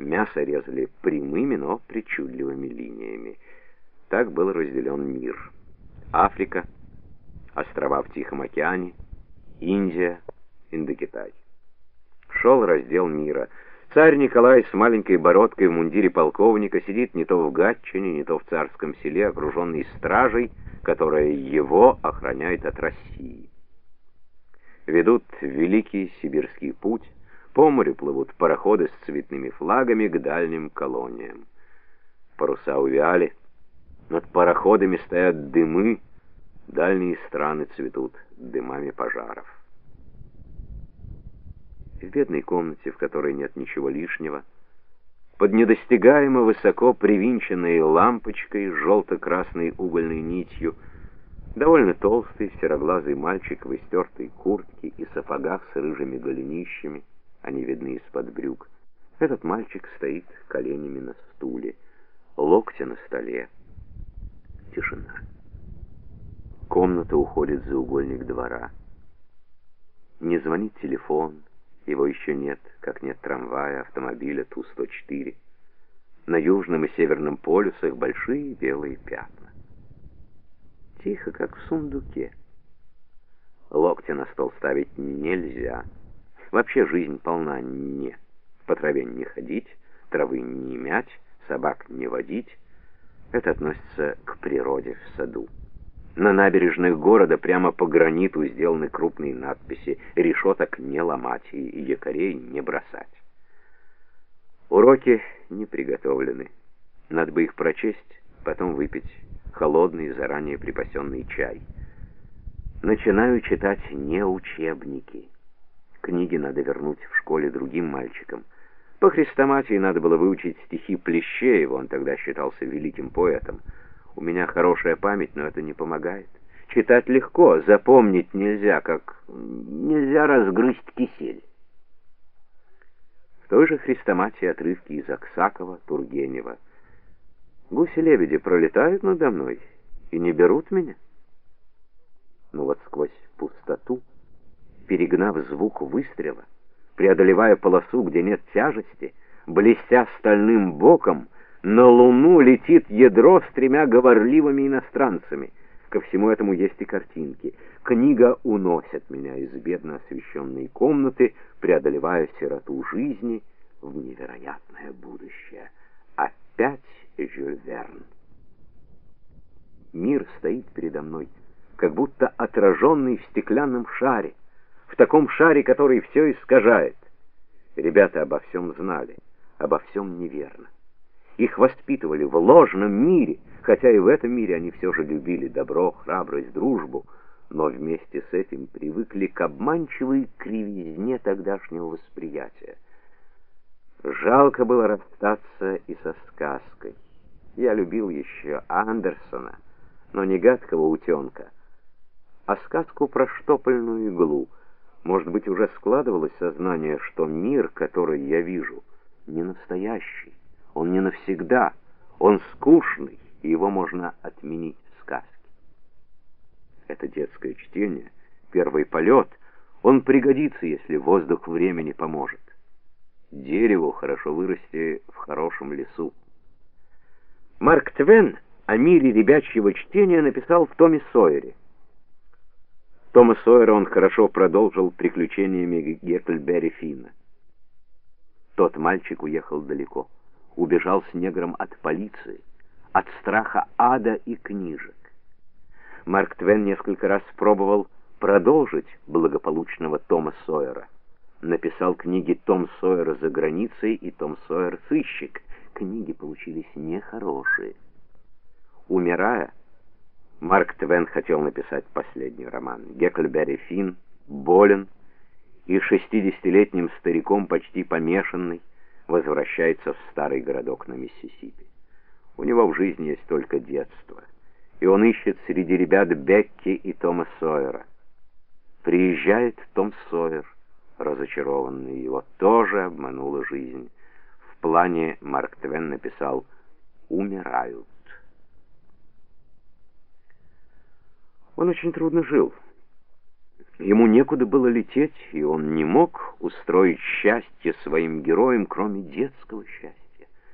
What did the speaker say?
Мясо резали прямыми, но причудливыми линиями. Так был разделен мир. Африка, острова в Тихом океане, Индия, Индокитай. Шел раздел мира. Царь Николай с маленькой бородкой в мундире полковника сидит не то в Гатчине, не то в царском селе, окруженный стражей, которая его охраняет от России. Ведут великий сибирский путь, по морю плывут пароходы с цветными флагами к дальним колониям. Паруса увяли, над пароходами стоят дымы, дальние страны цветут дымами пожаров. В бедной комнате, в которой нет ничего лишнего, под недостигаемо высоко привинченной лампочкой желто-красной угольной нитью, довольно толстый сероглазый мальчик в истертой куртке и сапогах с рыжими голенищами, они видны из-под брюк. Этот мальчик стоит коленями на стуле, локти на столе. Тишина. Комната уходит за угольник двора. Не звонит телефон, его еще нет, как нет трамвая, автомобиля Ту-104. На южном и северном полюсах большие белые пятна. Тихо, как в сундуке. Локти на стол ставить нельзя. Вообще жизнь полна не. По траве не ходить, травы не мять, собак не водить. Это относится к природе в саду. На набережных города прямо по граниту сделаны крупные надписи «Решеток не ломать» и «Якорей не бросать». Уроки не приготовлены. Надо бы их прочесть, потом выпить холодный, заранее припасенный чай. Начинаю читать не учебники. Книги надо вернуть в школе другим мальчикам. По хрестоматии надо было выучить стихи Плещеева, он тогда считался великим поэтом. У меня хорошая память, но это не помогает. Читать легко, запомнить нельзя, как нельзя разгрызть кисель. В той же хрестоматии отрывки из Аксакова, Тургенева. Гуси-лебеди пролетают надо мной и не берут меня. Но вот сквозь пустоту перегнав звук выстрела, преодолевая полосу, где нет тяжести, блестя стальным боком, на Луну летит ядро с тремя говорливыми иностранцами. Ко всему этому есть и картинки. Книга уносит меня из бедно освещенной комнаты, преодолевая сироту жизни в невероятное будущее. Опять Жюль Верн. Мир стоит передо мной, как будто отраженный в стеклянном шаре в таком шаре, который все искажает. Ребята обо всем знали, обо всем неверно. Их воспитывали в ложном мире, хотя и в этом мире они все же любили добро, храбрость, дружбу, но вместе с этим привыкли к обманчивой кривизне тогдашнего восприятия. Жалко было расстаться и со сказкой. Я любил еще Андерсона, но не гадкого утенка, а сказку про штопольную иглу — может быть, уже складывалось сознание, что мир, который я вижу, не настоящий, он не навсегда, он скучный, и его можно отменить в сказке. Это детское чтение, первый полет, он пригодится, если воздух времени поможет. Дереву хорошо вырасти в хорошем лесу. Марк Твен о мире ребячьего чтения написал в Томе Сойере. Тома Сойера он хорошо продолжил приключениями Гекльберри Финна. Тот мальчик уехал далеко, убежал с негром от полиции, от страха ада и книжек. Марк Твен несколько раз пробовал продолжить благополучного Тома Сойера. Написал книги «Том Сойер за границей» и «Том Сойер сыщик». Книги получились нехорошие. Умирая, Марк Твен хотел написать последний роман. Гекльберри Финн болен и шестидесятилетним стариком, почти помешанный, возвращается в старый городок на Миссисипи. У него в жизни есть только детство, и он ищет среди ребят Бекки и Тома Сойера. Приезжает Том Сойер, разочарованный, его тоже обманула жизнь. В плане Марк Твен написал «Умирают». Он очень трудно жил. Ему некуда было лететь, и он не мог устроить счастье своим героям, кроме детского счастья.